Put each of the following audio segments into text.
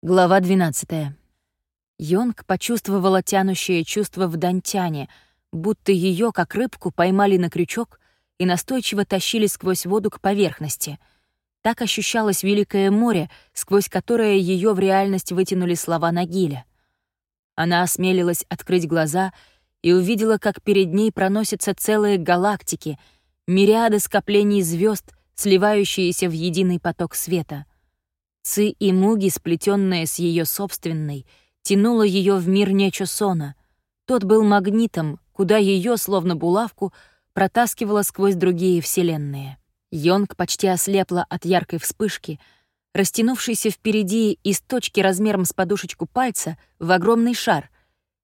Глава 12. Йонг почувствовала тянущее чувство в Дантяне, будто ее, как рыбку, поймали на крючок и настойчиво тащили сквозь воду к поверхности. Так ощущалось Великое море, сквозь которое ее в реальность вытянули слова Нагиля. Она осмелилась открыть глаза и увидела, как перед ней проносятся целые галактики, мириады скоплений звезд, сливающиеся в единый поток света — Ци и Муги, сплетенная с ее собственной, тянула ее в мир Нечосона. Тот был магнитом, куда ее, словно булавку, протаскивала сквозь другие вселенные. Йонг почти ослепла от яркой вспышки, растянувшейся впереди из точки размером с подушечку пальца в огромный шар,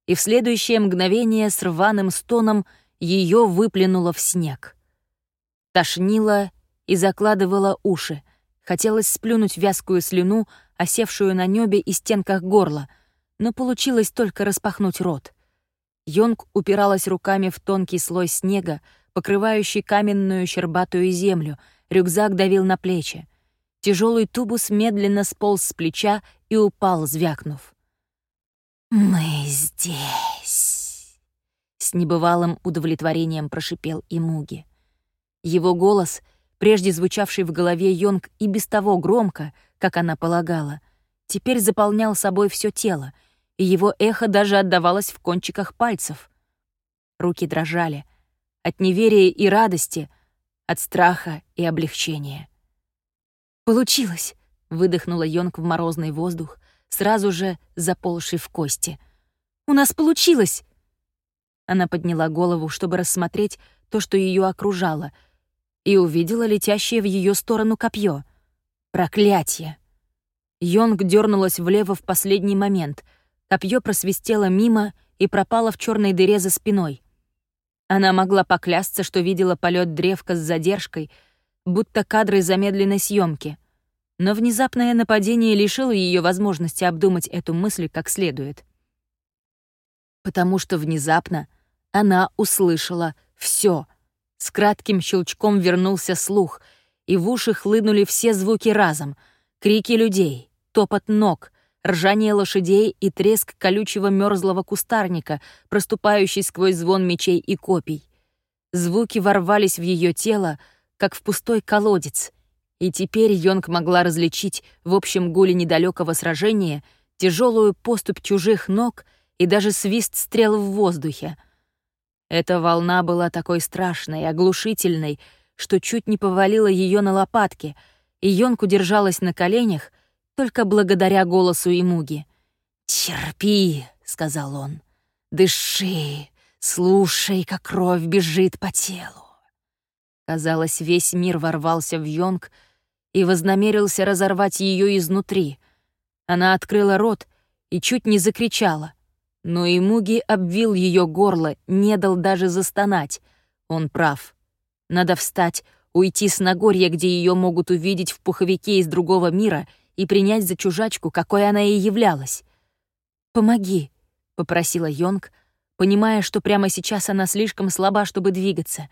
и в следующее мгновение с рваным стоном ее выплюнуло в снег. Тошнило и закладывало уши — Хотелось сплюнуть вязкую слюну, осевшую на небе и стенках горла, но получилось только распахнуть рот. Йонг упиралась руками в тонкий слой снега, покрывающий каменную щербатую землю, рюкзак давил на плечи. Тяжелый тубус медленно сполз с плеча и упал, звякнув. «Мы здесь!» С небывалым удовлетворением прошипел Имуги. Его голос — прежде звучавший в голове Йонг и без того громко, как она полагала, теперь заполнял собой все тело, и его эхо даже отдавалось в кончиках пальцев. Руки дрожали от неверия и радости, от страха и облегчения. «Получилось!» — выдохнула Йонг в морозный воздух, сразу же заползший в кости. «У нас получилось!» Она подняла голову, чтобы рассмотреть то, что ее окружало — и увидела летящее в ее сторону копье. Проклятие! Йонг дернулась влево в последний момент. Копье просвистело мимо и пропало в черной дыре за спиной. Она могла поклясться, что видела полет древка с задержкой, будто кадры замедленной съемки. Но внезапное нападение лишило ее возможности обдумать эту мысль как следует. Потому что внезапно она услышала все — с кратким щелчком вернулся слух, и в уши хлынули все звуки разом. Крики людей, топот ног, ржание лошадей и треск колючего мерзлого кустарника, проступающий сквозь звон мечей и копий. Звуки ворвались в ее тело, как в пустой колодец, и теперь Йонг могла различить в общем гуле недалекого сражения тяжелую поступь чужих ног и даже свист стрел в воздухе — эта волна была такой страшной, оглушительной, что чуть не повалила ее на лопатки, и Йонку держалась на коленях только благодаря голосу Имуги. «Терпи», — сказал он, — «дыши, слушай, как кровь бежит по телу». Казалось, весь мир ворвался в Йонг и вознамерился разорвать ее изнутри. Она открыла рот и чуть не закричала — но и Муги обвил ее горло, не дал даже застонать. Он прав. Надо встать, уйти с Нагорья, где ее могут увидеть в пуховике из другого мира, и принять за чужачку, какой она и являлась. «Помоги», — попросила Йонг, понимая, что прямо сейчас она слишком слаба, чтобы двигаться.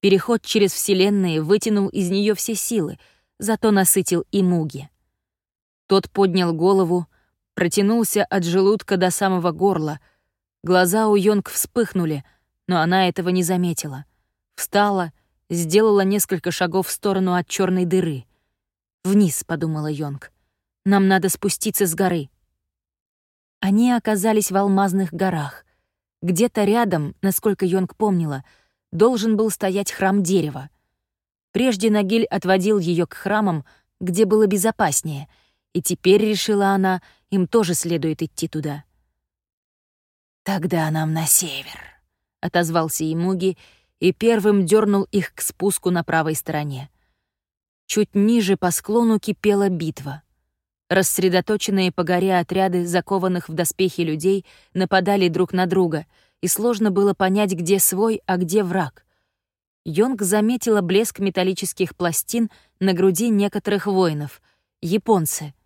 Переход через Вселенные вытянул из нее все силы, зато насытил и Муги. Тот поднял голову, протянулся от желудка до самого горла. Глаза у Йонг вспыхнули, но она этого не заметила. Встала, сделала несколько шагов в сторону от черной дыры. «Вниз», — подумала Йонг. «Нам надо спуститься с горы». Они оказались в алмазных горах. Где-то рядом, насколько Йонг помнила, должен был стоять храм дерева. Прежде Нагиль отводил ее к храмам, где было безопаснее, и теперь, решила она, им тоже следует идти туда. «Тогда нам на север», — отозвался Имуги и первым дернул их к спуску на правой стороне. Чуть ниже по склону кипела битва. Рассредоточенные по горе отряды, закованных в доспехи людей, нападали друг на друга, и сложно было понять, где свой, а где враг. Йонг заметила блеск металлических пластин на груди некоторых воинов — японцы —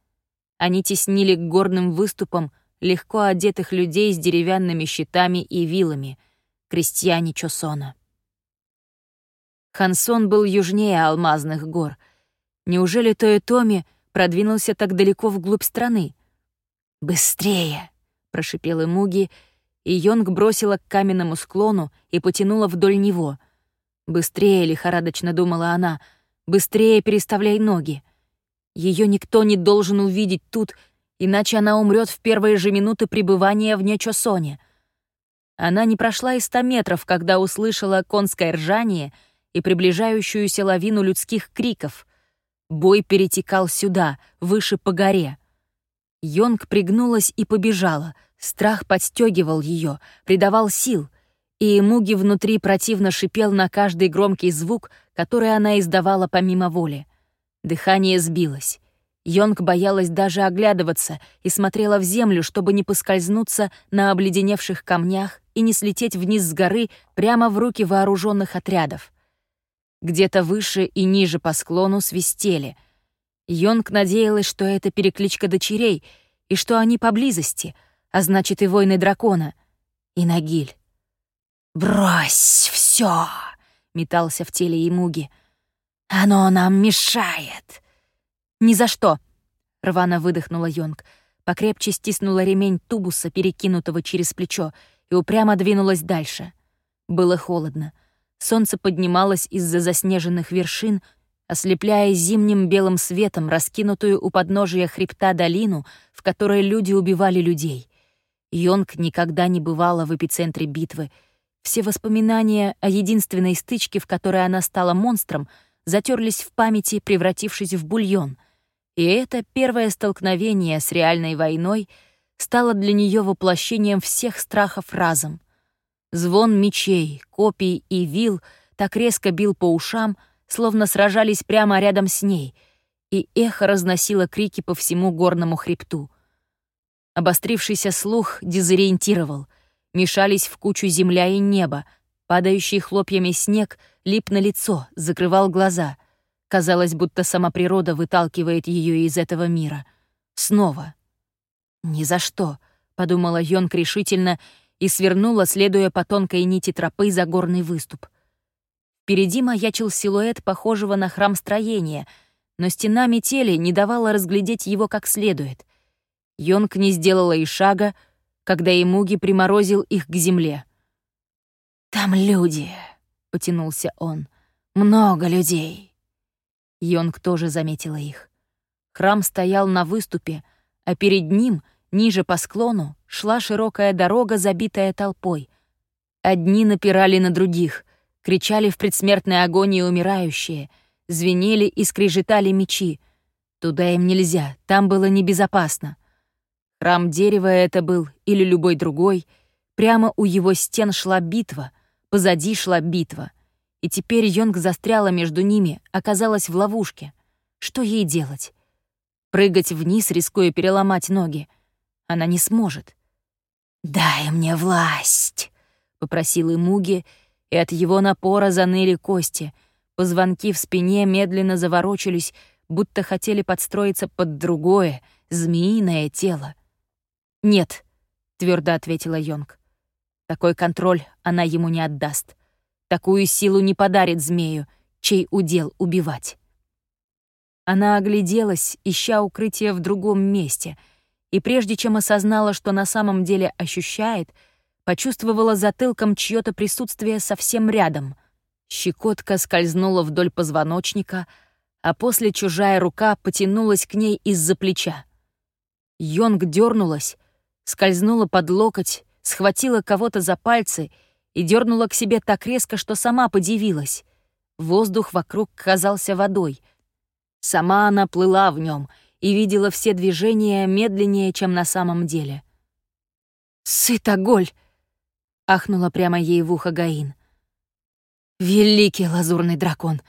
они теснили к горным выступам легко одетых людей с деревянными щитами и вилами, крестьяне Чосона. Хансон был южнее Алмазных гор. Неужели Тоэтоми продвинулся так далеко вглубь страны? «Быстрее!» — прошипела Муги, и Йонг бросила к каменному склону и потянула вдоль него. «Быстрее!» — лихорадочно думала она. «Быстрее переставляй ноги!» Ее никто не должен увидеть тут, иначе она умрет в первые же минуты пребывания в Нечосоне. Она не прошла и ста метров, когда услышала конское ржание и приближающуюся лавину людских криков. Бой перетекал сюда, выше по горе. Йонг пригнулась и побежала. Страх подстегивал ее, придавал сил, и Муги внутри противно шипел на каждый громкий звук, который она издавала помимо воли. Дыхание сбилось. Йонг боялась даже оглядываться и смотрела в землю, чтобы не поскользнуться на обледеневших камнях и не слететь вниз с горы прямо в руки вооруженных отрядов. Где-то выше и ниже по склону свистели. Йонг надеялась, что это перекличка дочерей и что они поблизости, а значит и войны дракона. И Нагиль. «Брось все! метался в теле Имуги. «Оно нам мешает!» «Ни за что!» — рвано выдохнула Йонг, покрепче стиснула ремень тубуса, перекинутого через плечо, и упрямо двинулась дальше. Было холодно. Солнце поднималось из-за заснеженных вершин, ослепляя зимним белым светом раскинутую у подножия хребта долину, в которой люди убивали людей. Йонг никогда не бывала в эпицентре битвы. Все воспоминания о единственной стычке, в которой она стала монстром — затерлись в памяти, превратившись в бульон. И это первое столкновение с реальной войной стало для нее воплощением всех страхов разом. Звон мечей, копий и вил так резко бил по ушам, словно сражались прямо рядом с ней, и эхо разносило крики по всему горному хребту. Обострившийся слух дезориентировал. Мешались в кучу земля и небо, падающий хлопьями снег — лип на лицо, закрывал глаза. Казалось, будто сама природа выталкивает ее из этого мира. Снова. «Ни за что», — подумала Йонг решительно и свернула, следуя по тонкой нити тропы за горный выступ. Впереди маячил силуэт похожего на храм строения, но стена метели не давала разглядеть его как следует. Йонг не сделала и шага, когда Имуги приморозил их к земле. «Там люди», — потянулся он. «Много людей». Йонг тоже заметила их. Храм стоял на выступе, а перед ним, ниже по склону, шла широкая дорога, забитая толпой. Одни напирали на других, кричали в предсмертной агонии умирающие, звенели и скрежетали мечи. Туда им нельзя, там было небезопасно. Храм дерева это был или любой другой, прямо у его стен шла битва, Позади шла битва. И теперь Йонг застряла между ними, оказалась в ловушке. Что ей делать? Прыгать вниз, рискуя переломать ноги. Она не сможет. «Дай мне власть!» — попросил Имуги, и от его напора заныли кости. Позвонки в спине медленно заворочились, будто хотели подстроиться под другое, змеиное тело. «Нет», — твердо ответила Йонг. Такой контроль она ему не отдаст. Такую силу не подарит змею, чей удел убивать. Она огляделась, ища укрытие в другом месте, и прежде чем осознала, что на самом деле ощущает, почувствовала затылком чьё-то присутствие совсем рядом. Щекотка скользнула вдоль позвоночника, а после чужая рука потянулась к ней из-за плеча. Йонг дернулась, скользнула под локоть схватила кого-то за пальцы и дернула к себе так резко, что сама подивилась. Воздух вокруг казался водой. Сама она плыла в нем и видела все движения медленнее, чем на самом деле. «Сытоголь!» — ахнула прямо ей в ухо Гаин. «Великий лазурный дракон!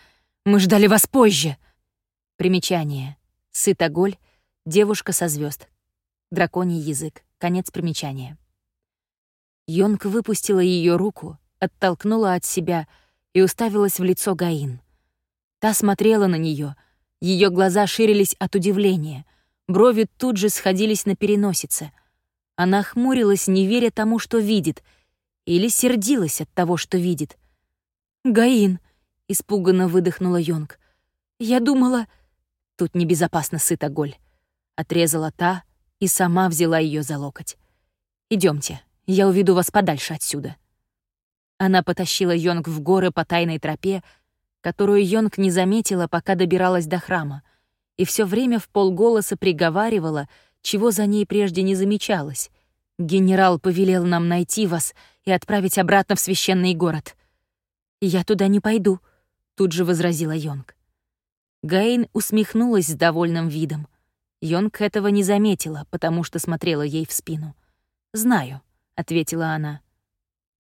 Мы ждали вас позже!» Примечание. Сытоголь — девушка со звезд. Драконий язык. Конец примечания. Йонг выпустила ее руку, оттолкнула от себя и уставилась в лицо Гаин. Та смотрела на нее, ее глаза ширились от удивления, брови тут же сходились на переносице. Она хмурилась, не веря тому, что видит, или сердилась от того, что видит. «Гаин!» — испуганно выдохнула Йонг. «Я думала...» «Тут небезопасно голь», — отрезала та и сама взяла ее за локоть. Идемте, я уведу вас подальше отсюда. Она потащила Йонг в горы по тайной тропе, которую Йонг не заметила, пока добиралась до храма, и все время в полголоса приговаривала, чего за ней прежде не замечалось. «Генерал повелел нам найти вас и отправить обратно в священный город». «Я туда не пойду», — тут же возразила Йонг. Гаин усмехнулась с довольным видом. Йонг этого не заметила, потому что смотрела ей в спину. «Знаю», — ответила она.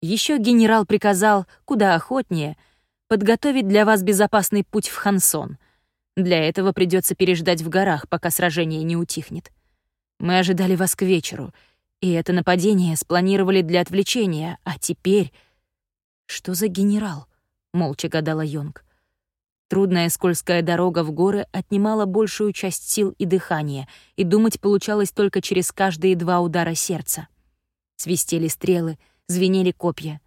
Еще генерал приказал, куда охотнее, подготовить для вас безопасный путь в Хансон. Для этого придется переждать в горах, пока сражение не утихнет. Мы ожидали вас к вечеру, и это нападение спланировали для отвлечения, а теперь... Что за генерал? Молча гадала Йонг. Трудная скользкая дорога в горы отнимала большую часть сил и дыхания, и думать получалось только через каждые два удара сердца. Свистели стрелы, звенели копья.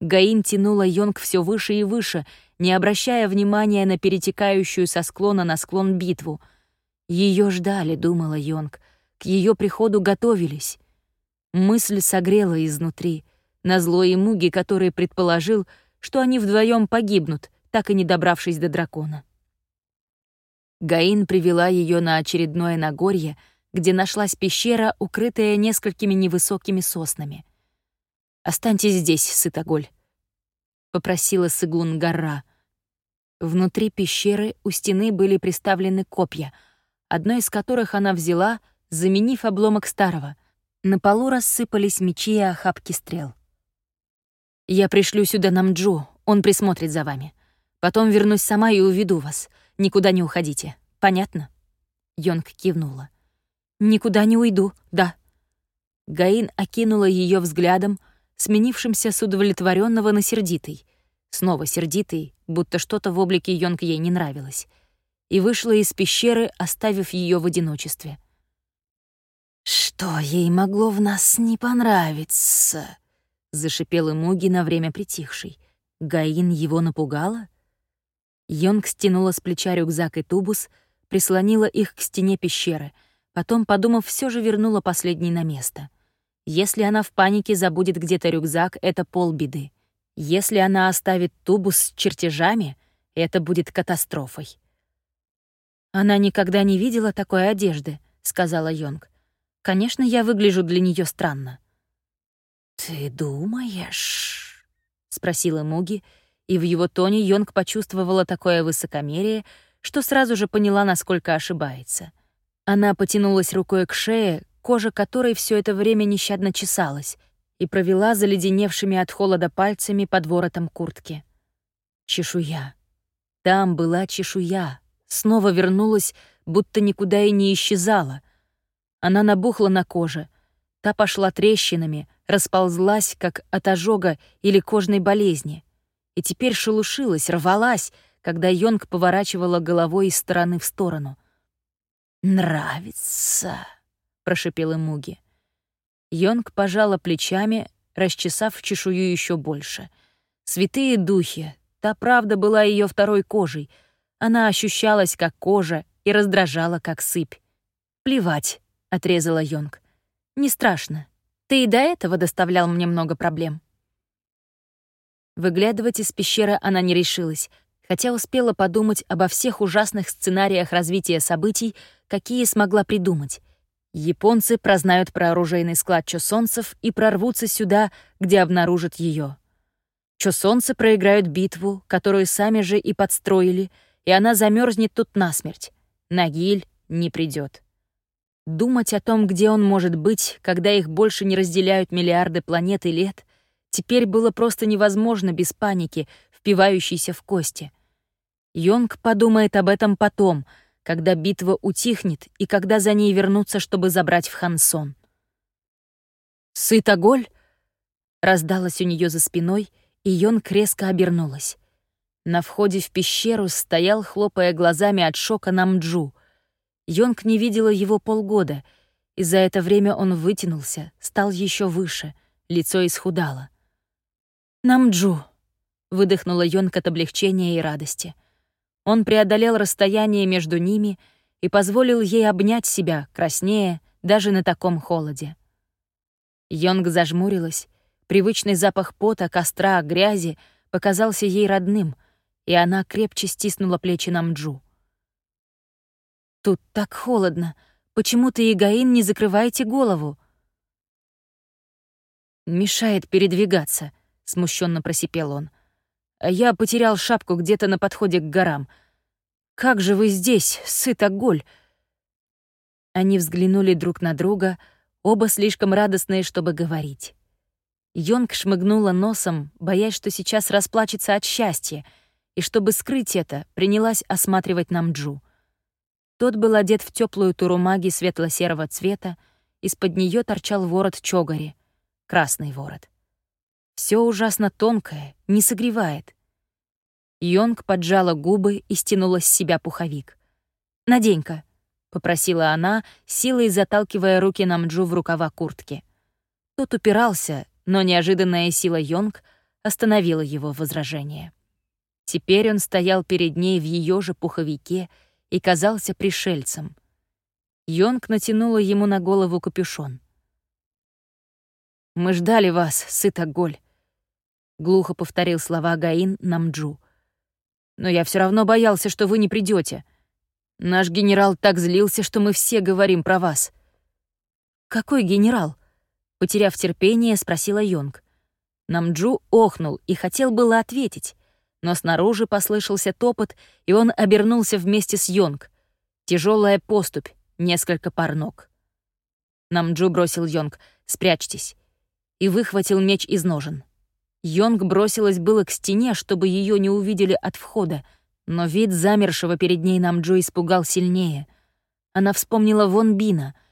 Гаин тянула Йонг все выше и выше, не обращая внимания на перетекающую со склона на склон битву. Ее ждали, думала Йонг, к ее приходу готовились. Мысль согрела изнутри, назло и Муги, который предположил, что они вдвоем погибнут — так и не добравшись до дракона. Гаин привела ее на очередное Нагорье, где нашлась пещера, укрытая несколькими невысокими соснами. «Останьтесь здесь, Сытоголь», — попросила Сыгун гора. Внутри пещеры у стены были приставлены копья, одно из которых она взяла, заменив обломок старого. На полу рассыпались мечи и охапки стрел. «Я пришлю сюда Намджу, он присмотрит за вами. Потом вернусь сама и уведу вас. Никуда не уходите. Понятно?» Йонг кивнула. «Никуда не уйду, да». Гаин окинула ее взглядом, сменившимся с удовлетворенного на сердитый. Снова сердитый, будто что-то в облике Йонг ей не нравилось. И вышла из пещеры, оставив ее в одиночестве. «Что ей могло в нас не понравиться?» — зашипела Муги на время притихший. Гаин его напугала? Йонг стянула с плеча рюкзак и тубус, прислонила их к стене пещеры, потом, подумав, все же вернула последний на место. Если она в панике забудет где-то рюкзак, это полбеды. Если она оставит тубус с чертежами, это будет катастрофой. «Она никогда не видела такой одежды», — сказала Йонг. «Конечно, я выгляжу для нее странно». «Ты думаешь?» — спросила Муги, — и в его тоне Йонг почувствовала такое высокомерие, что сразу же поняла, насколько ошибается. Она потянулась рукой к шее, кожа которой все это время нещадно чесалась, и провела заледеневшими от холода пальцами под воротом куртки. Чешуя. Там была чешуя. Снова вернулась, будто никуда и не исчезала. Она набухла на коже. Та пошла трещинами, расползлась, как от ожога или кожной болезни и теперь шелушилась, рвалась, когда Йонг поворачивала головой из стороны в сторону. «Нравится», — прошипела Муги. Йонг пожала плечами, расчесав чешую еще больше. Святые духи, та правда была ее второй кожей. Она ощущалась как кожа и раздражала как сыпь. «Плевать», — отрезала Йонг. «Не страшно. Ты и до этого доставлял мне много проблем». Выглядывать из пещеры она не решилась, хотя успела подумать обо всех ужасных сценариях развития событий, какие смогла придумать. Японцы прознают про оружейный склад чосонцев и прорвутся сюда, где обнаружат ее. Чосонцы проиграют битву, которую сами же и подстроили, и она замерзнет тут насмерть. Нагиль не придет. Думать о том, где он может быть, когда их больше не разделяют миллиарды планет и лет, теперь было просто невозможно без паники, впивающейся в кости. Йонг подумает об этом потом, когда битва утихнет и когда за ней вернутся, чтобы забрать в Хансон. «Сытоголь?» раздалась у нее за спиной, и Йонг резко обернулась. На входе в пещеру стоял, хлопая глазами от шока Намджу. Йонг не видела его полгода, и за это время он вытянулся, стал еще выше, лицо исхудало. «Намджу», — выдохнула Йонг от облегчения и радости. Он преодолел расстояние между ними и позволил ей обнять себя, краснее, даже на таком холоде. Йонг зажмурилась, привычный запах пота, костра, грязи показался ей родным, и она крепче стиснула плечи Намджу. «Тут так холодно. Почему ты, Игаин, не закрываете голову?» «Мешает передвигаться», — смущенно просипел он. «Я потерял шапку где-то на подходе к горам. Как же вы здесь, сыта голь?» Они взглянули друг на друга, оба слишком радостные, чтобы говорить. Йонг шмыгнула носом, боясь, что сейчас расплачется от счастья, и чтобы скрыть это, принялась осматривать Намджу. Тот был одет в теплую турумаги светло-серого цвета, из-под нее торчал ворот чогари, красный ворот. Все ужасно тонкое, не согревает. Йонг поджала губы и стянула с себя пуховик. «Надень-ка», — попросила она, силой заталкивая руки Намджу в рукава куртки. Тот упирался, но неожиданная сила Йонг остановила его возражение. Теперь он стоял перед ней в ее же пуховике и казался пришельцем. Йонг натянула ему на голову капюшон. «Мы ждали вас, Сытоголь», — глухо повторил слова Гаин Намджу. «Но я все равно боялся, что вы не придете. Наш генерал так злился, что мы все говорим про вас». «Какой генерал?» Потеряв терпение, спросила Йонг. Намджу охнул и хотел было ответить, но снаружи послышался топот, и он обернулся вместе с Йонг. Тяжелая поступь, несколько пар ног. Намджу бросил Йонг «Спрячьтесь» и выхватил меч из ножен. Йонг бросилась было к стене, чтобы ее не увидели от входа, но вид замершего перед ней Намджу испугал сильнее. Она вспомнила Вон Бина —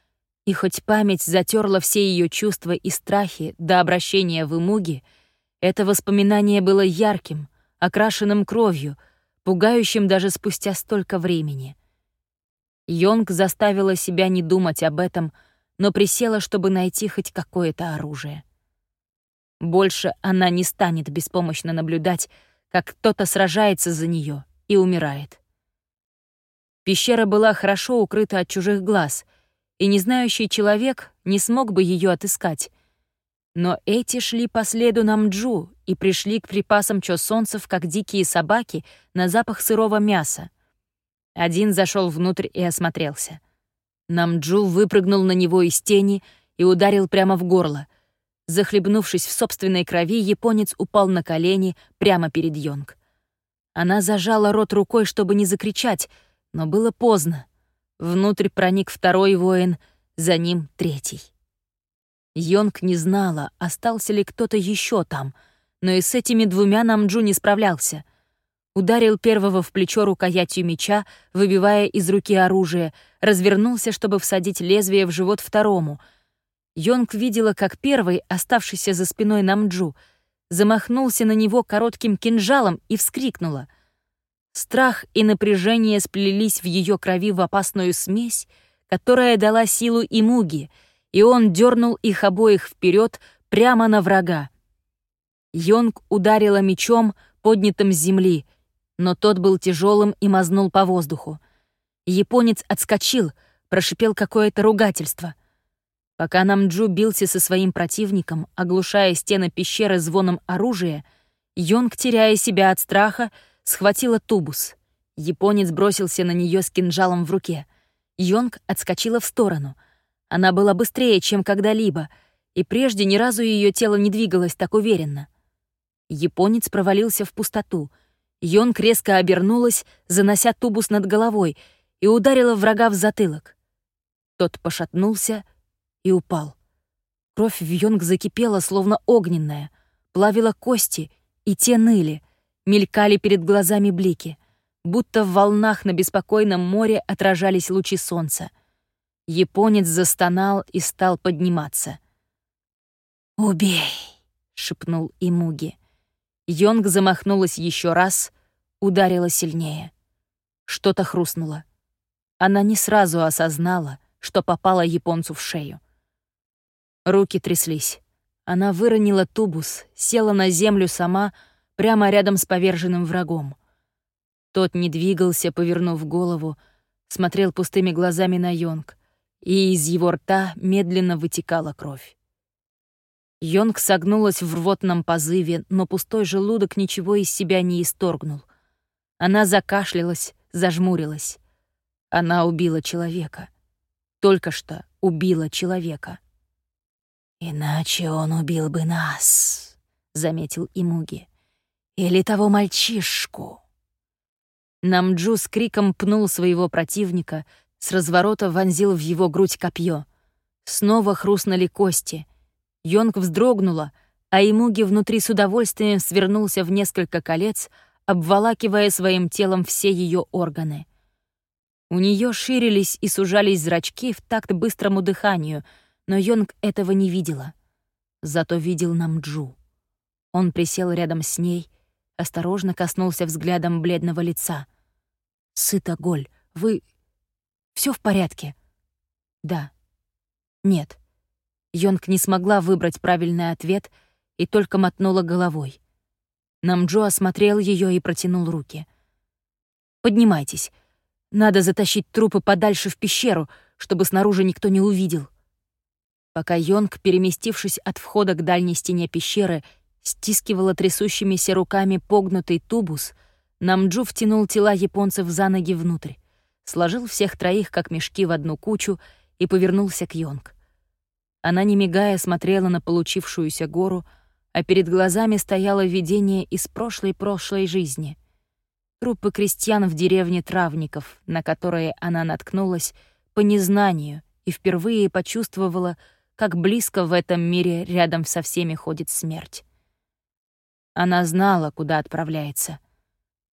и хоть память затерла все ее чувства и страхи до обращения в Имуги, это воспоминание было ярким, окрашенным кровью, пугающим даже спустя столько времени. Йонг заставила себя не думать об этом, но присела, чтобы найти хоть какое-то оружие. Больше она не станет беспомощно наблюдать, как кто-то сражается за нее и умирает. Пещера была хорошо укрыта от чужих глаз — и незнающий человек не смог бы ее отыскать. Но эти шли по следу Намджу и пришли к припасам чосонцев, как дикие собаки, на запах сырого мяса. Один зашел внутрь и осмотрелся. Намджу выпрыгнул на него из тени и ударил прямо в горло. Захлебнувшись в собственной крови, японец упал на колени прямо перед Йонг. Она зажала рот рукой, чтобы не закричать, но было поздно. Внутрь проник второй воин, за ним третий. Йонг не знала, остался ли кто-то еще там, но и с этими двумя Намджу не справлялся. Ударил первого в плечо рукоятью меча, выбивая из руки оружие, развернулся, чтобы всадить лезвие в живот второму. Йонг видела, как первый, оставшийся за спиной Намджу, замахнулся на него коротким кинжалом и вскрикнула — Страх и напряжение сплелись в ее крови в опасную смесь, которая дала силу и муги, и он дернул их обоих вперед прямо на врага. Йонг ударила мечом, поднятым с земли, но тот был тяжелым и мазнул по воздуху. Японец отскочил, прошипел какое-то ругательство. Пока Намджу бился со своим противником, оглушая стены пещеры звоном оружия, Йонг, теряя себя от страха, схватила тубус. Японец бросился на нее с кинжалом в руке. Йонг отскочила в сторону. Она была быстрее, чем когда-либо, и прежде ни разу ее тело не двигалось так уверенно. Японец провалился в пустоту. Йонг резко обернулась, занося тубус над головой, и ударила врага в затылок. Тот пошатнулся и упал. Кровь в Йонг закипела, словно огненная, плавила кости, и те ныли — мелькали перед глазами блики, будто в волнах на беспокойном море отражались лучи солнца. Японец застонал и стал подниматься. «Убей!» — шепнул Имуги. Йонг замахнулась еще раз, ударила сильнее. Что-то хрустнуло. Она не сразу осознала, что попала японцу в шею. Руки тряслись. Она выронила тубус, села на землю сама, прямо рядом с поверженным врагом. Тот не двигался, повернув голову, смотрел пустыми глазами на Йонг, и из его рта медленно вытекала кровь. Йонг согнулась в рвотном позыве, но пустой желудок ничего из себя не исторгнул. Она закашлялась, зажмурилась. Она убила человека. Только что убила человека. «Иначе он убил бы нас», — заметил Имуги. «Или того мальчишку». Намджу с криком пнул своего противника, с разворота вонзил в его грудь копье. Снова хрустнули кости. Йонг вздрогнула, а Имуги внутри с удовольствием свернулся в несколько колец, обволакивая своим телом все ее органы. У нее ширились и сужались зрачки в такт быстрому дыханию, но Йонг этого не видела. Зато видел Намджу. Он присел рядом с ней, осторожно коснулся взглядом бледного лица. «Сыта, Голь, вы... все в порядке?» «Да». «Нет». Йонг не смогла выбрать правильный ответ и только мотнула головой. Намджо осмотрел ее и протянул руки. «Поднимайтесь. Надо затащить трупы подальше в пещеру, чтобы снаружи никто не увидел». Пока Йонг, переместившись от входа к дальней стене пещеры, стискивала трясущимися руками погнутый тубус, Намджу втянул тела японцев за ноги внутрь, сложил всех троих как мешки в одну кучу и повернулся к Йонг. Она, не мигая, смотрела на получившуюся гору, а перед глазами стояло видение из прошлой-прошлой жизни. Трупы крестьян в деревне Травников, на которые она наткнулась по незнанию и впервые почувствовала, как близко в этом мире рядом со всеми ходит смерть. Она знала, куда отправляется.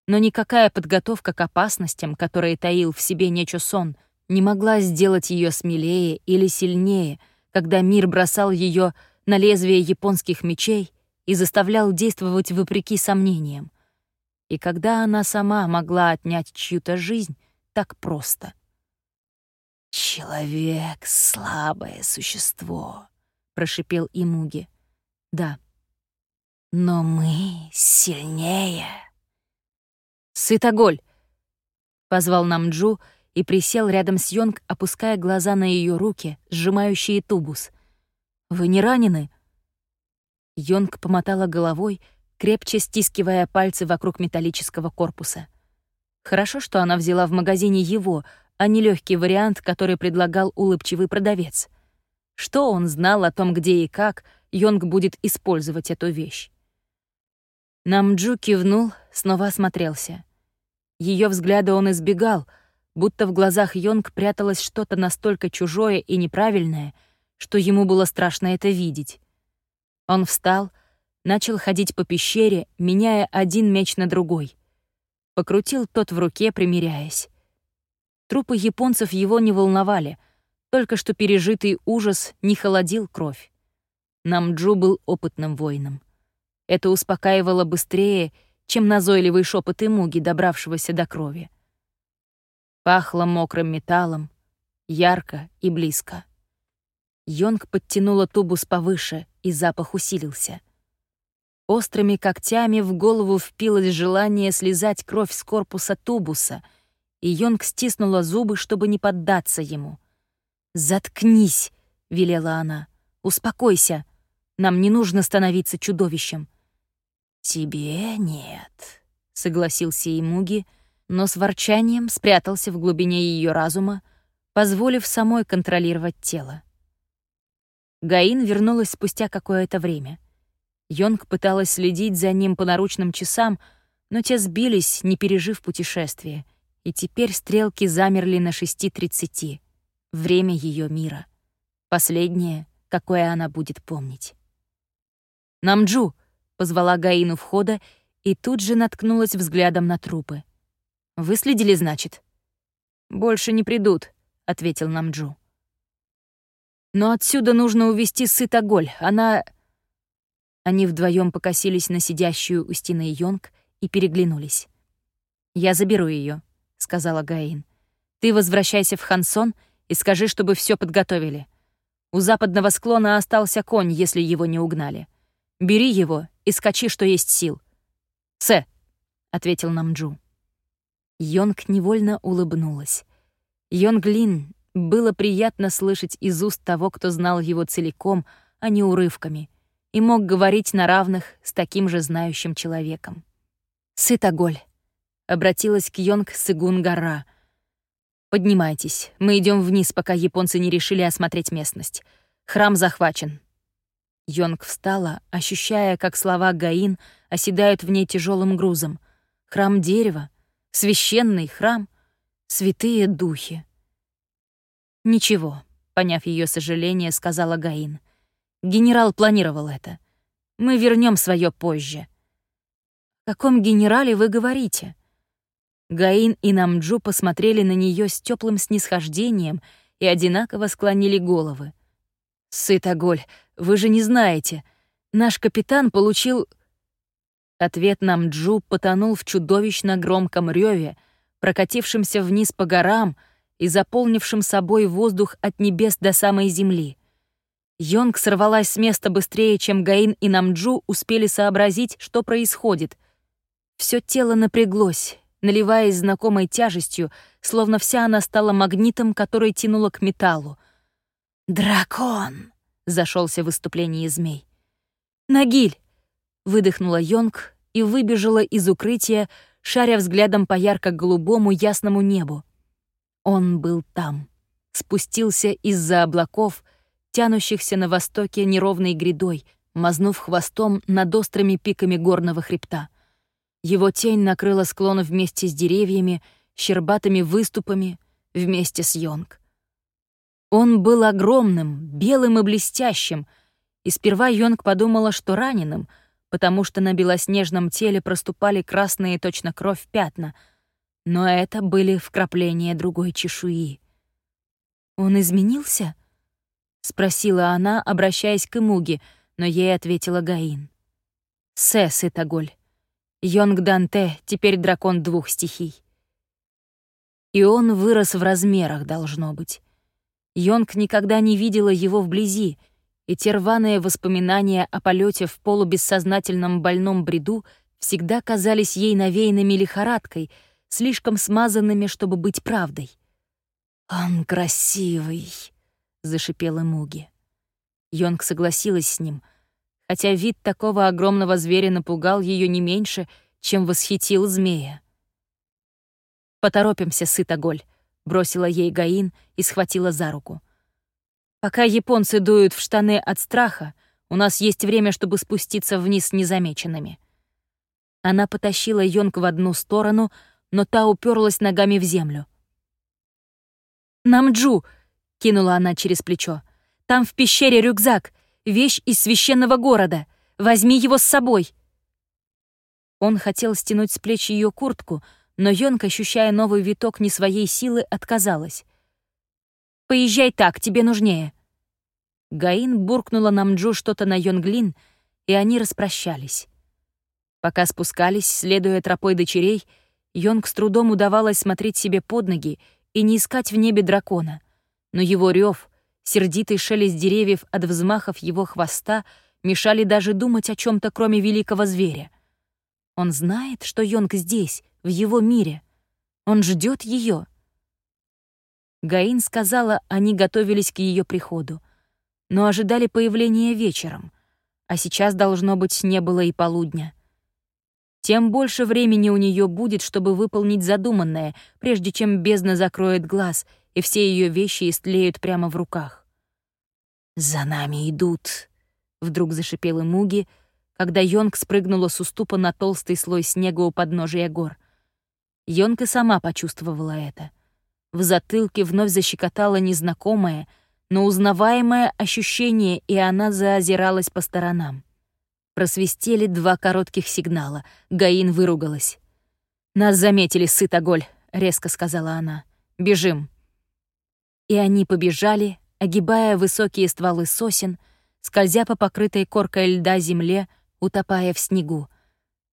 Но никакая подготовка к опасностям, которые таил в себе Нечо Сон, не могла сделать ее смелее или сильнее, когда мир бросал ее на лезвие японских мечей и заставлял действовать вопреки сомнениям. И когда она сама могла отнять чью-то жизнь так просто. «Человек — слабое существо», — прошипел Имуги. «Да, но мы сильнее. «Сытоголь!» — позвал Намджу и присел рядом с Йонг, опуская глаза на ее руки, сжимающие тубус. «Вы не ранены?» Йонг помотала головой, крепче стискивая пальцы вокруг металлического корпуса. Хорошо, что она взяла в магазине его, а не легкий вариант, который предлагал улыбчивый продавец. Что он знал о том, где и как Йонг будет использовать эту вещь? Намджу кивнул, снова осмотрелся. Ее взгляда он избегал, будто в глазах Йонг пряталось что-то настолько чужое и неправильное, что ему было страшно это видеть. Он встал, начал ходить по пещере, меняя один меч на другой. Покрутил тот в руке, примиряясь. Трупы японцев его не волновали, только что пережитый ужас не холодил кровь. Намджу был опытным воином. Это успокаивало быстрее, чем назойливый шепот Имуги, добравшегося до крови. Пахло мокрым металлом, ярко и близко. Йонг подтянула тубус повыше, и запах усилился. Острыми когтями в голову впилось желание слезать кровь с корпуса тубуса, и Йонг стиснула зубы, чтобы не поддаться ему. «Заткнись!» — велела она. «Успокойся. Нам не нужно становиться чудовищем. «Тебе нет», — согласился Имуги, но с ворчанием спрятался в глубине ее разума, позволив самой контролировать тело. Гаин вернулась спустя какое-то время. Йонг пыталась следить за ним по наручным часам, но те сбились, не пережив путешествие, и теперь стрелки замерли на 6.30. Время ее мира. Последнее, какое она будет помнить. «Намджу!» Позвала Гаину входа и тут же наткнулась взглядом на трупы. «Выследили, значит?» «Больше не придут», — ответил Намджу. «Но отсюда нужно увести Сытоголь. Она...» Они вдвоем покосились на сидящую у стены Йонг и переглянулись. «Я заберу ее, сказала Гаин. «Ты возвращайся в Хансон и скажи, чтобы все подготовили. У западного склона остался конь, если его не угнали. Бери его и скачи, что есть сил. «Сэ», — ответил Намджу. Йонг невольно улыбнулась. Йонг Лин было приятно слышать из уст того, кто знал его целиком, а не урывками, и мог говорить на равных с таким же знающим человеком. «Сытоголь», — обратилась к Йонг Сыгун-Гара. «Поднимайтесь, мы идем вниз, пока японцы не решили осмотреть местность. Храм захвачен». Йонг встала, ощущая, как слова Гаин оседают в ней тяжелым грузом. Храм дерева, священный храм, святые духи. «Ничего», — поняв ее сожаление, сказала Гаин. «Генерал планировал это. Мы вернем свое позже». «О каком генерале вы говорите?» Гаин и Намджу посмотрели на нее с теплым снисхождением и одинаково склонили головы. «Сытоголь, вы же не знаете. Наш капитан получил...» Ответ Намджу потонул в чудовищно громком реве, прокатившемся вниз по горам — и заполнившим собой воздух от небес до самой земли. Йонг сорвалась с места быстрее, чем Гаин и Намджу успели сообразить, что происходит. Все тело напряглось, наливаясь знакомой тяжестью, словно вся она стала магнитом, который тянула к металлу. «Дракон!» — зашелся в выступлении змей. «Нагиль!» — выдохнула Йонг и выбежала из укрытия, шаря взглядом по ярко-голубому ясному небу. Он был там. Спустился из-за облаков, тянущихся на востоке неровной грядой, мазнув хвостом над острыми пиками горного хребта. Его тень накрыла склон вместе с деревьями, щербатыми выступами, вместе с Йонг. Он был огромным, белым и блестящим, и сперва Йонг подумала, что раненым, потому что на белоснежном теле проступали красные точно кровь пятна — но это были вкрапления другой чешуи. «Он изменился?» — спросила она, обращаясь к Имуге, но ей ответила Гаин. «Сэ, Сытоголь. Йонг Данте теперь дракон двух стихий». И он вырос в размерах, должно быть. Йонг никогда не видела его вблизи, и те рваные воспоминания о полете в полубессознательном больном бреду всегда казались ей навеянными лихорадкой — слишком смазанными, чтобы быть правдой. «Он красивый», — зашипела Муги. Йонг согласилась с ним, хотя вид такого огромного зверя напугал ее не меньше, чем восхитил змея. «Поторопимся, Сытоголь», — бросила ей Гаин и схватила за руку. «Пока японцы дуют в штаны от страха, у нас есть время, чтобы спуститься вниз незамеченными». Она потащила Йонг в одну сторону, но та уперлась ногами в землю. «Намджу!» — кинула она через плечо. «Там в пещере рюкзак, вещь из священного города. Возьми его с собой!» Он хотел стянуть с плеч ее куртку, но Йонг, ощущая новый виток не своей силы, отказалась. «Поезжай так, тебе нужнее». Гаин буркнула Намджу что-то на Йонглин, и они распрощались. Пока спускались, следуя тропой дочерей, Йонг с трудом удавалось смотреть себе под ноги и не искать в небе дракона. Но его рев, сердитый шелест деревьев от взмахов его хвоста мешали даже думать о чем то кроме великого зверя. Он знает, что Йонг здесь, в его мире. Он ждет ее. Гаин сказала, они готовились к ее приходу, но ожидали появления вечером, а сейчас, должно быть, не было и полудня тем больше времени у нее будет, чтобы выполнить задуманное, прежде чем бездна закроет глаз, и все ее вещи истлеют прямо в руках. «За нами идут», — вдруг зашипела Муги, когда Йонг спрыгнула с уступа на толстый слой снега у подножия гор. Йонг и сама почувствовала это. В затылке вновь защекотало незнакомое, но узнаваемое ощущение, и она заозиралась по сторонам. Просвистели два коротких сигнала. Гаин выругалась. «Нас заметили, сытоголь», — резко сказала она. «Бежим». И они побежали, огибая высокие стволы сосен, скользя по покрытой коркой льда земле, утопая в снегу.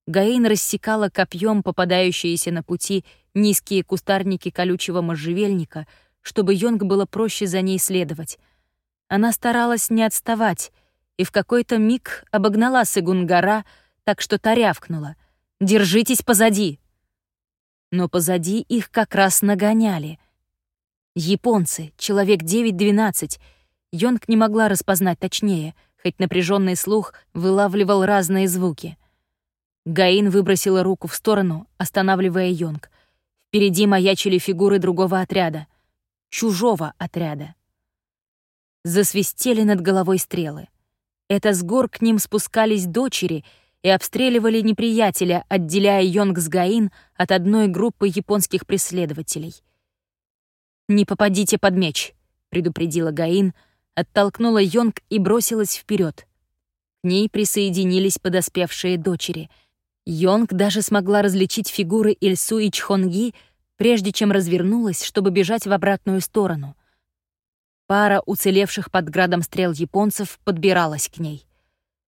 Гаин рассекала копьем попадающиеся на пути низкие кустарники колючего можжевельника, чтобы Йонг было проще за ней следовать. Она старалась не отставать, и в какой-то миг обогнала Сыгунгара, так что та рявкнула. «Держитесь позади!» Но позади их как раз нагоняли. Японцы, человек 9-12. Йонг не могла распознать точнее, хоть напряженный слух вылавливал разные звуки. Гаин выбросила руку в сторону, останавливая Йонг. Впереди маячили фигуры другого отряда. Чужого отряда. Засвистели над головой стрелы. Это с гор к ним спускались дочери и обстреливали неприятеля, отделяя Йонг с Гаин от одной группы японских преследователей. «Не попадите под меч», — предупредила Гаин, оттолкнула Йонг и бросилась вперед. К ней присоединились подоспевшие дочери. Йонг даже смогла различить фигуры Ильсу и Чхонги, прежде чем развернулась, чтобы бежать в обратную сторону — Пара уцелевших под градом стрел японцев подбиралась к ней.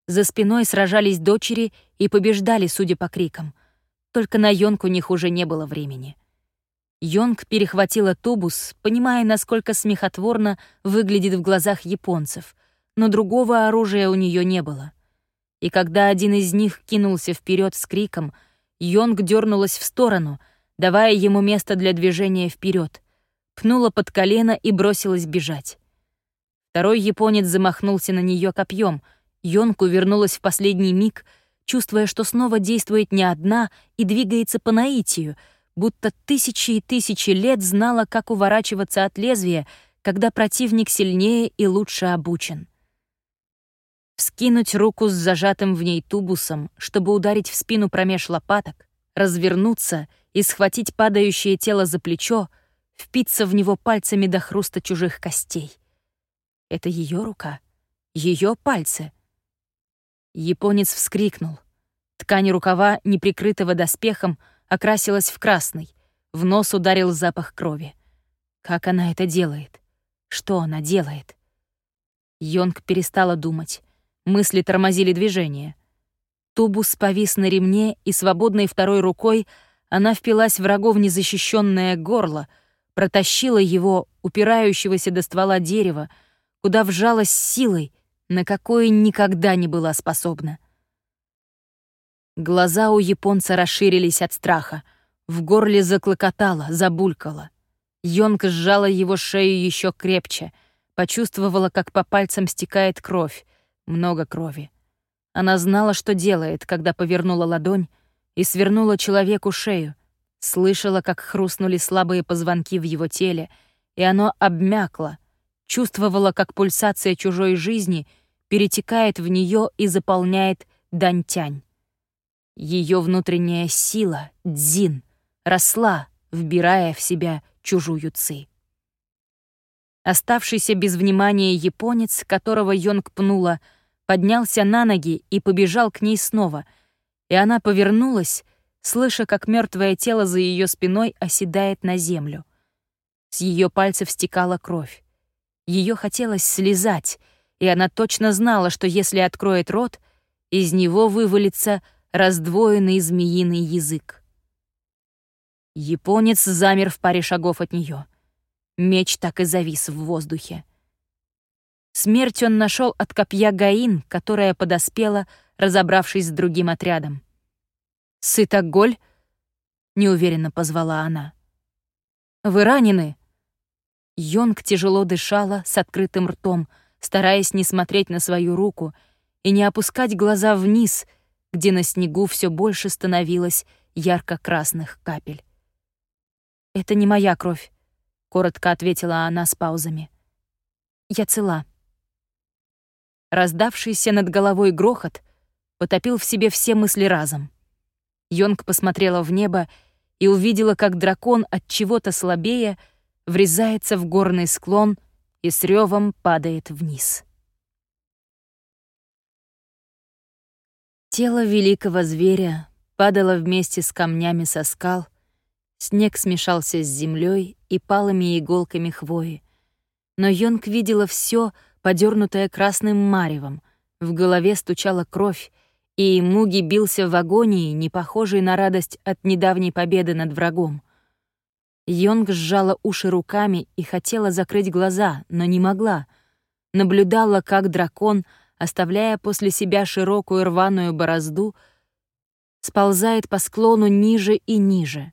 За спиной сражались дочери и побеждали, судя по крикам. Только на Йонг у них уже не было времени. Йонг перехватила тубус, понимая, насколько смехотворно выглядит в глазах японцев, но другого оружия у нее не было. И когда один из них кинулся вперед с криком, Йонг дернулась в сторону, давая ему место для движения вперед, пнула под колено и бросилась бежать. Второй японец замахнулся на нее копьем. Йонку вернулась в последний миг, чувствуя, что снова действует не одна и двигается по наитию, будто тысячи и тысячи лет знала, как уворачиваться от лезвия, когда противник сильнее и лучше обучен. Вскинуть руку с зажатым в ней тубусом, чтобы ударить в спину промеж лопаток, развернуться и схватить падающее тело за плечо — впиться в него пальцами до хруста чужих костей. Это ее рука, ее пальцы. Японец вскрикнул. Ткань рукава, неприкрытого доспехом, окрасилась в красный. В нос ударил запах крови. Как она это делает? Что она делает? Йонг перестала думать. Мысли тормозили движение. Тубус повис на ремне, и свободной второй рукой она впилась врагу в незащищенное горло — протащила его, упирающегося до ствола дерева, куда вжалась силой, на какой никогда не была способна. Глаза у японца расширились от страха, в горле заклокотало, забулькало. Йонка сжала его шею еще крепче, почувствовала, как по пальцам стекает кровь, много крови. Она знала, что делает, когда повернула ладонь и свернула человеку шею, Слышала, как хрустнули слабые позвонки в его теле, и оно обмякло. Чувствовала, как пульсация чужой жизни перетекает в нее и заполняет Дантянь. Ее внутренняя сила, дзин, росла, вбирая в себя чужую ци. Оставшийся без внимания японец, которого Йонг пнула, поднялся на ноги и побежал к ней снова, и она повернулась, слыша, как мертвое тело за ее спиной оседает на землю. С ее пальцев стекала кровь. Ее хотелось слезать, и она точно знала, что если откроет рот, из него вывалится раздвоенный змеиный язык. Японец замер в паре шагов от нее. Меч так и завис в воздухе. Смерть он нашел от копья Гаин, которая подоспела, разобравшись с другим отрядом. «Сытоголь?» — неуверенно позвала она. «Вы ранены?» Йонг тяжело дышала с открытым ртом, стараясь не смотреть на свою руку и не опускать глаза вниз, где на снегу все больше становилось ярко-красных капель. «Это не моя кровь», — коротко ответила она с паузами. «Я цела». Раздавшийся над головой грохот потопил в себе все мысли разом. Йонг посмотрела в небо и увидела, как дракон от чего-то слабее врезается в горный склон и с ревом падает вниз. Тело великого зверя падало вместе с камнями со скал, снег смешался с землей и палыми иголками хвои. Но Йонг видела все, подернутое красным маревом, в голове стучала кровь, и Муги бился в агонии, не похожей на радость от недавней победы над врагом. Йонг сжала уши руками и хотела закрыть глаза, но не могла. Наблюдала, как дракон, оставляя после себя широкую рваную борозду, сползает по склону ниже и ниже.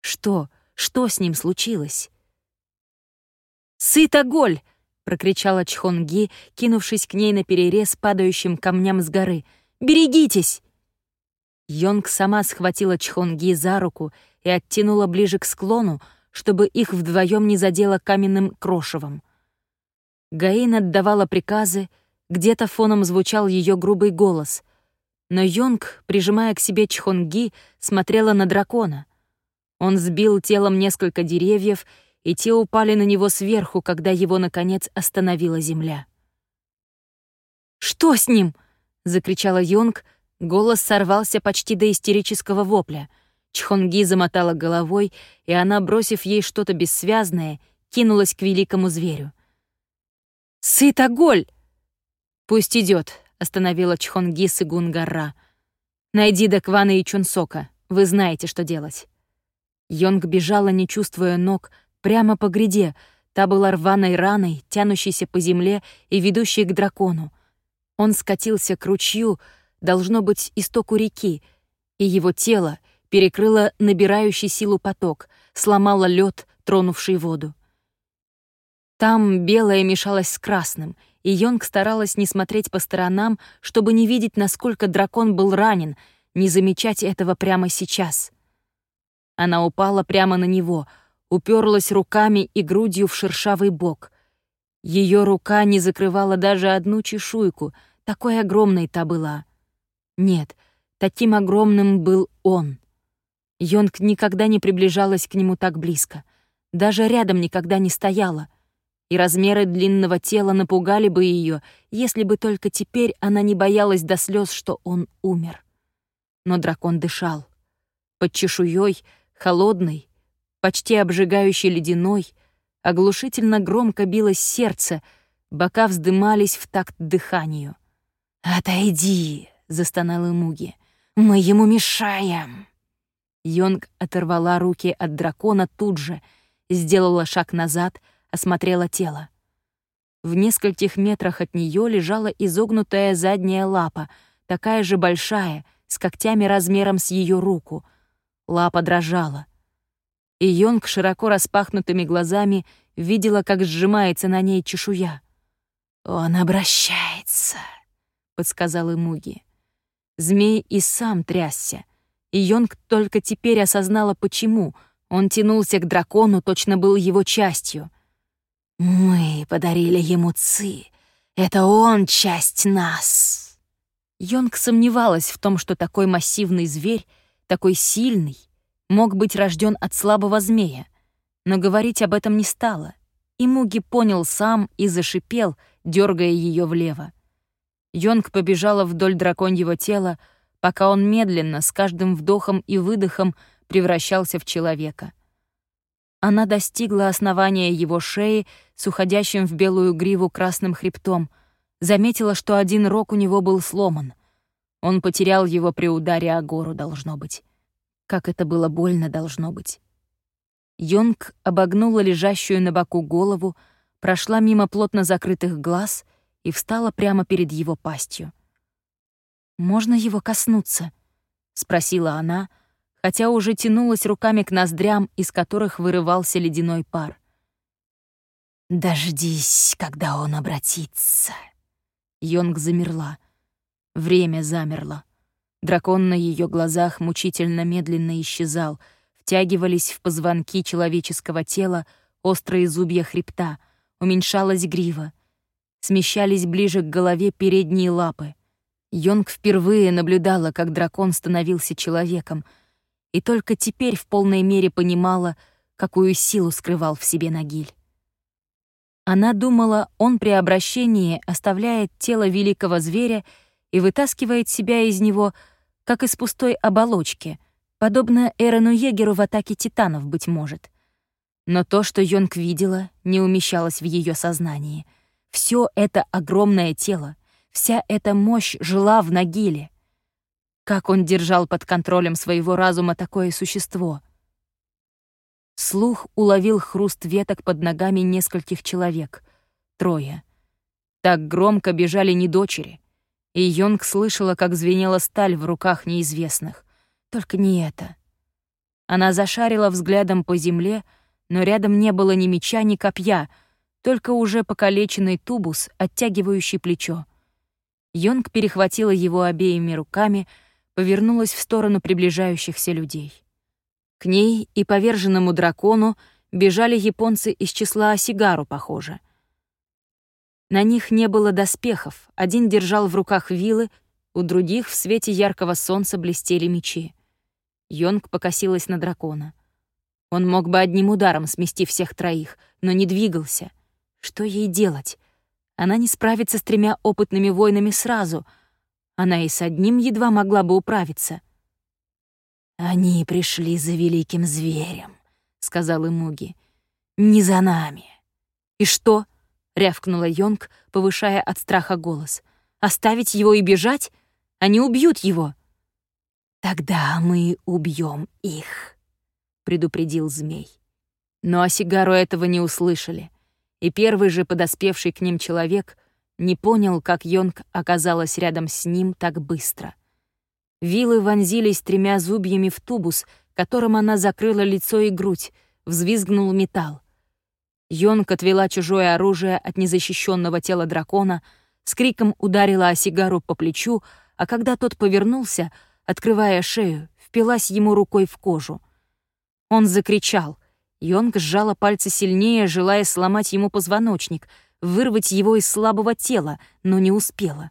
Что, что с ним случилось? «Сыта-голь!» — прокричала Чхонги, кинувшись к ней на перерез падающим камням с горы. «Берегитесь!» Йонг сама схватила Чхонги за руку и оттянула ближе к склону, чтобы их вдвоем не задело каменным крошевом. Гаин отдавала приказы, где-то фоном звучал ее грубый голос. Но Йонг, прижимая к себе Чхонги, смотрела на дракона. Он сбил телом несколько деревьев, и те упали на него сверху, когда его, наконец, остановила земля. «Что с ним?» — закричала Йонг. Голос сорвался почти до истерического вопля. Чхонги замотала головой, и она, бросив ей что-то бессвязное, кинулась к великому зверю. «Сытоголь!» «Пусть идет, остановила Чхонги Сыгун-Гарра. «Найди Даквана и Чунсока, вы знаете, что делать». Йонг бежала, не чувствуя ног, прямо по гряде, та была рваной раной, тянущейся по земле и ведущей к дракону. Он скатился к ручью, должно быть, истоку реки, и его тело перекрыло набирающий силу поток, сломало лед, тронувший воду. Там белое мешалось с красным, и Йонг старалась не смотреть по сторонам, чтобы не видеть, насколько дракон был ранен, не замечать этого прямо сейчас. Она упала прямо на него, уперлась руками и грудью в шершавый бок. Ее рука не закрывала даже одну чешуйку, такой огромной та была. Нет, таким огромным был он. Йонг никогда не приближалась к нему так близко, даже рядом никогда не стояла — и размеры длинного тела напугали бы ее, если бы только теперь она не боялась до слез, что он умер. Но дракон дышал. Под чешуей, холодный, почти обжигающий ледяной, оглушительно громко билось сердце, бока вздымались в такт дыханию. «Отойди!» — застонала Муги. «Мы ему мешаем!» Йонг оторвала руки от дракона тут же, сделала шаг назад — осмотрела тело. В нескольких метрах от нее лежала изогнутая задняя лапа, такая же большая, с когтями размером с ее руку. Лапа дрожала. И Йонг широко распахнутыми глазами видела, как сжимается на ней чешуя. «Он обращается», — подсказал Имуги. Змей и сам трясся, и Йонг только теперь осознала, почему. Он тянулся к дракону, точно был его частью — мы подарили ему Ци. Это он часть нас. Йонг сомневалась в том, что такой массивный зверь, такой сильный, мог быть рожден от слабого змея, но говорить об этом не стала. И Муги понял сам и зашипел, дергая ее влево. Йонг побежала вдоль драконьего тела, пока он медленно, с каждым вдохом и выдохом превращался в человека. Она достигла основания его шеи с уходящим в белую гриву красным хребтом, заметила, что один рог у него был сломан. Он потерял его при ударе о гору, должно быть. Как это было больно, должно быть. Йонг обогнула лежащую на боку голову, прошла мимо плотно закрытых глаз и встала прямо перед его пастью. «Можно его коснуться?» — спросила она, хотя уже тянулась руками к ноздрям, из которых вырывался ледяной пар. «Дождись, когда он обратится». Йонг замерла. Время замерло. Дракон на ее глазах мучительно медленно исчезал, втягивались в позвонки человеческого тела острые зубья хребта, уменьшалась грива, смещались ближе к голове передние лапы. Йонг впервые наблюдала, как дракон становился человеком — и только теперь в полной мере понимала, какую силу скрывал в себе Нагиль. Она думала, он при обращении оставляет тело великого зверя и вытаскивает себя из него, как из пустой оболочки, подобно Эрону Егеру в атаке титанов, быть может. Но то, что Йонг видела, не умещалось в ее сознании. Все это огромное тело, вся эта мощь жила в Нагиле — как он держал под контролем своего разума такое существо? Слух уловил хруст веток под ногами нескольких человек. Трое. Так громко бежали не дочери. И Йонг слышала, как звенела сталь в руках неизвестных. Только не это. Она зашарила взглядом по земле, но рядом не было ни меча, ни копья, только уже покалеченный тубус, оттягивающий плечо. Йонг перехватила его обеими руками, повернулась в сторону приближающихся людей. К ней и поверженному дракону бежали японцы из числа Осигару, похоже. На них не было доспехов, один держал в руках вилы, у других в свете яркого солнца блестели мечи. Йонг покосилась на дракона. Он мог бы одним ударом смести всех троих, но не двигался. Что ей делать? Она не справится с тремя опытными воинами сразу. Она и с одним едва могла бы управиться. «Они пришли за великим зверем», — сказал Имуги. «Не за нами». «И что?» — рявкнула Йонг, повышая от страха голос. «Оставить его и бежать? Они убьют его!» «Тогда мы убьем их», — предупредил змей. Но Осигару этого не услышали, и первый же подоспевший к ним человек не понял, как Йонг оказалась рядом с ним так быстро. Вилы вонзились тремя зубьями в тубус, которым она закрыла лицо и грудь, взвизгнул металл. Йонг отвела чужое оружие от незащищенного тела дракона, с криком ударила Осигару по плечу, а когда тот повернулся — открывая шею, впилась ему рукой в кожу. Он закричал. Йонг сжала пальцы сильнее, желая сломать ему позвоночник, вырвать его из слабого тела, но не успела.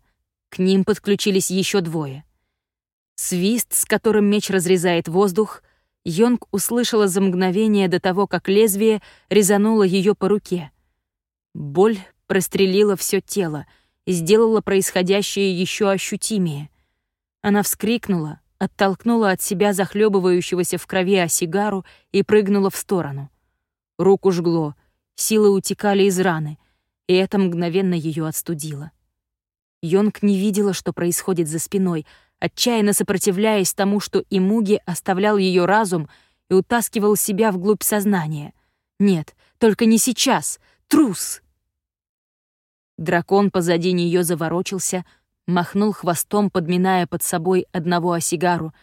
К ним подключились еще двое. Свист, с которым меч разрезает воздух, Йонг услышала за мгновение до того, как лезвие резануло ее по руке. Боль прострелила все тело и сделала происходящее еще ощутимее — она вскрикнула, оттолкнула от себя захлебывающегося в крови осигару и прыгнула в сторону. Руку жгло, силы утекали из раны, и это мгновенно ее отстудило. Йонг не видела, что происходит за спиной, отчаянно сопротивляясь тому, что Имуги оставлял ее разум и утаскивал себя вглубь сознания. Нет, только не сейчас. Трус! Дракон позади нее заворочился, махнул хвостом, подминая под собой одного осигару,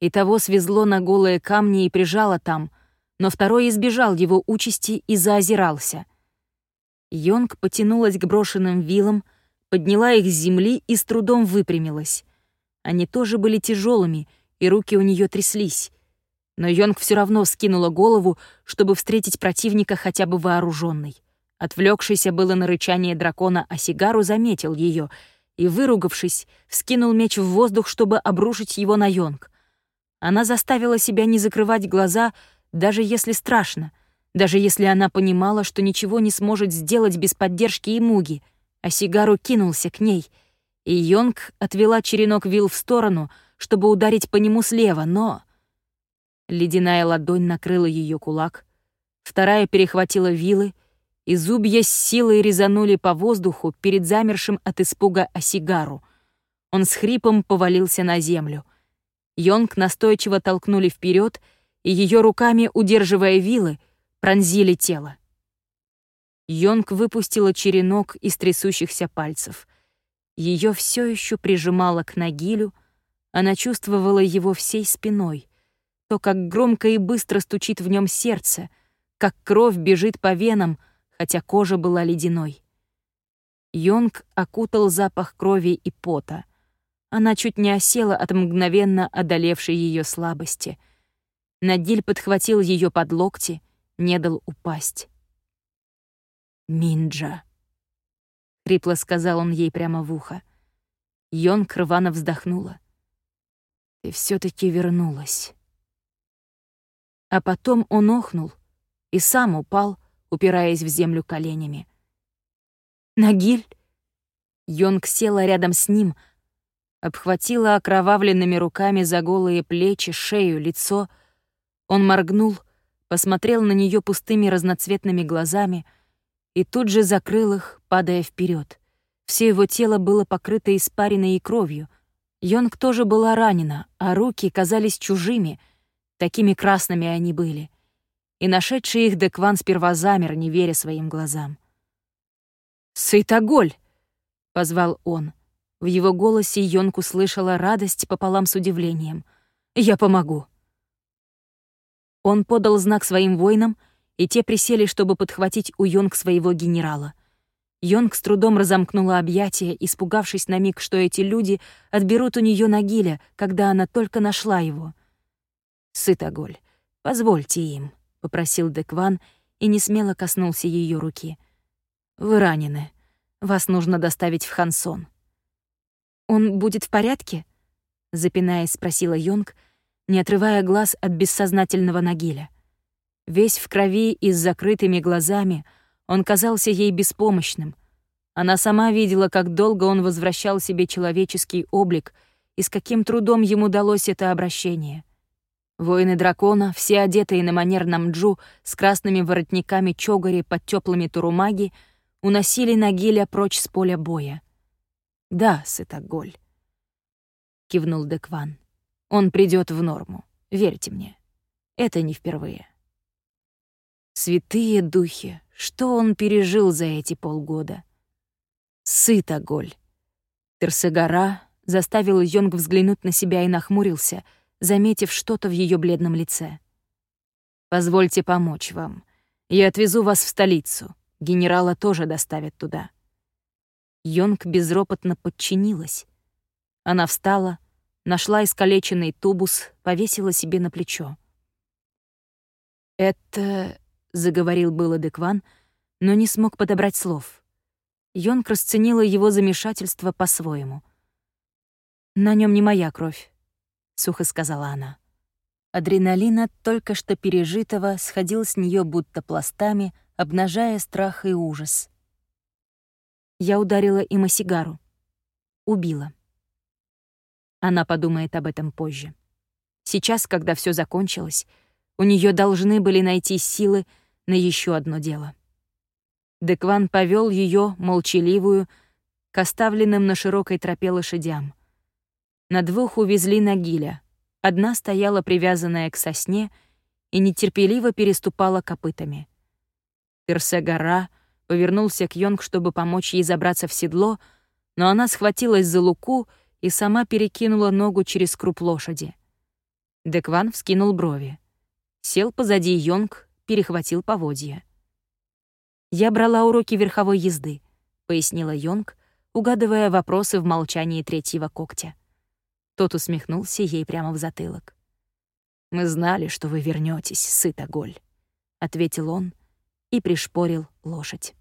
и того свезло на голые камни и прижало там, но второй избежал его участи и заозирался. Йонг потянулась к брошенным вилам, подняла их с земли и с трудом выпрямилась. Они тоже были тяжелыми, и руки у нее тряслись. Но Йонг все равно скинула голову, чтобы встретить противника хотя бы вооруженный. Отвлекшийся было на рычание дракона, а сигару заметил ее — и, выругавшись, вскинул меч в воздух, чтобы обрушить его на Йонг. Она заставила себя не закрывать глаза, даже если страшно, даже если она понимала, что ничего не сможет сделать без поддержки и муги, а Сигару кинулся к ней, и Йонг отвела черенок вил в сторону, чтобы ударить по нему слева, но... Ледяная ладонь накрыла ее кулак, вторая перехватила вилы, и зубья с силой резанули по воздуху перед замершим от испуга осигару. Он с хрипом повалился на землю. Йонг настойчиво толкнули вперед, и ее руками, удерживая вилы, пронзили тело. Йонг выпустила черенок из трясущихся пальцев. Ее все еще прижимало к Нагилю, она чувствовала его всей спиной, то, как громко и быстро стучит в нем сердце, как кровь бежит по венам — хотя кожа была ледяной. Йонг окутал запах крови и пота. Она чуть не осела от мгновенно одолевшей ее слабости. Надиль подхватил ее под локти, не дал упасть. «Минджа», — хрипло сказал он ей прямо в ухо. Йонг рвано вздохнула. «Ты все таки вернулась». А потом он охнул и сам упал, упираясь в землю коленями. «Нагиль!» Йонг села рядом с ним, обхватила окровавленными руками за голые плечи, шею, лицо. Он моргнул, посмотрел на нее пустыми разноцветными глазами и тут же закрыл их, падая вперед. Все его тело было покрыто испариной и кровью. Йонг тоже была ранена, а руки казались чужими, такими красными они были и нашедший их Декван сперва замер, не веря своим глазам. «Сайтоголь!» — позвал он. В его голосе Йонку слышала радость пополам с удивлением. «Я помогу». Он подал знак своим воинам, и те присели, чтобы подхватить у Йонг своего генерала. Йонг с трудом разомкнула объятия, испугавшись на миг, что эти люди отберут у нее Нагиля, когда она только нашла его. «Сытоголь, позвольте им», — попросил Декван и не смело коснулся ее руки. «Вы ранены. Вас нужно доставить в Хансон». «Он будет в порядке?» — запинаясь, спросила Йонг, не отрывая глаз от бессознательного Нагиля. Весь в крови и с закрытыми глазами он казался ей беспомощным. Она сама видела, как долго он возвращал себе человеческий облик и с каким трудом ему далось это обращение. Воины дракона, все одетые на манер Намджу с красными воротниками чогари под теплыми турумаги, уносили Нагиля прочь с поля боя. «Да, Сытоголь», — кивнул Декван. «Он придет в норму, верьте мне. Это не впервые». Святые духи, что он пережил за эти полгода? Сытоголь. Терсегара заставил Йонг взглянуть на себя и нахмурился, заметив что-то в ее бледном лице. «Позвольте помочь вам. Я отвезу вас в столицу. Генерала тоже доставят туда». Йонг безропотно подчинилась. Она встала, нашла искалеченный тубус, повесила себе на плечо. «Это заговорил было Декван, но не смог подобрать слов. Йонг расценила его замешательство по-своему. «На нем не моя кровь», — сухо сказала она. Адреналина только что пережитого сходил с нее будто пластами, обнажая страх и ужас. Я ударила им о сигару. Убила. Она подумает об этом позже. Сейчас, когда все закончилось, у нее должны были найти силы на еще одно дело. Декван повел ее, молчаливую, к оставленным на широкой тропе лошадям. На двух увезли Нагиля. Одна стояла привязанная к сосне и нетерпеливо переступала копытами. Персе-гора повернулся к Йонг, чтобы помочь ей забраться в седло, но она схватилась за луку и сама перекинула ногу через круп лошади. Декван вскинул брови. Сел позади Йонг перехватил поводья. «Я брала уроки верховой езды», — пояснила Йонг, угадывая вопросы в молчании третьего когтя. Тот усмехнулся ей прямо в затылок. «Мы знали, что вы вернетесь, сытоголь», — ответил он и пришпорил лошадь.